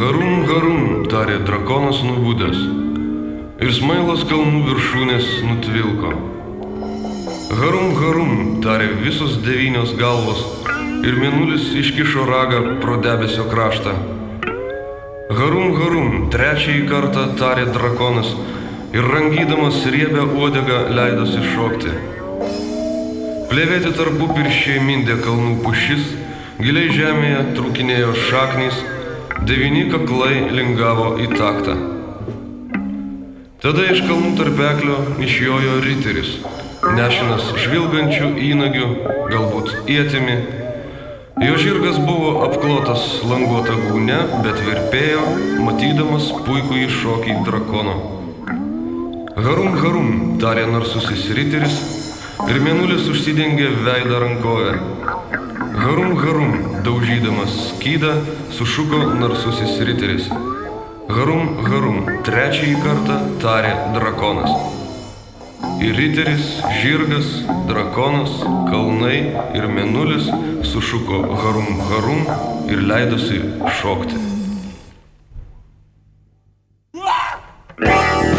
Harum, harum, tarė drakonas nubūdęs. Ir smailas kalnų viršūnės nutvilko. Harum, harum, tarė visos devynios galvos. Ir mėnulis iškišo ragą pro debesio kraštą. Harum, harum, trečiąjį kartą tarė drakonas. Ir rangydamas riebę uodegą leidosi šokti. Plėvėti tarpu pirščiai mindė kalnų pušis, giliai žemėje trūkinėjo šaknys, devyni kaklai lingavo į taktą. Tada iš kalnų tarpeklio išjojo riteris, nešinas žvilgančių įnagių, galbūt ietimi. Jo žirgas buvo apklotas languota gūne, bet virpėjo, matydamas puikų iššokį drakono. Harum, harum, tarė narsusis riteris ir mėnulis užsidengė veidą rankovę. Harum harum, daužydamas skydą, sušuko narsusis riteris. Harum harum, trečiąjį kartą tarė drakonas. Ir riteris, žirgas, drakonas, kalnai ir mėnulis sušuko harum harum ir leidosi šokti. Yeah!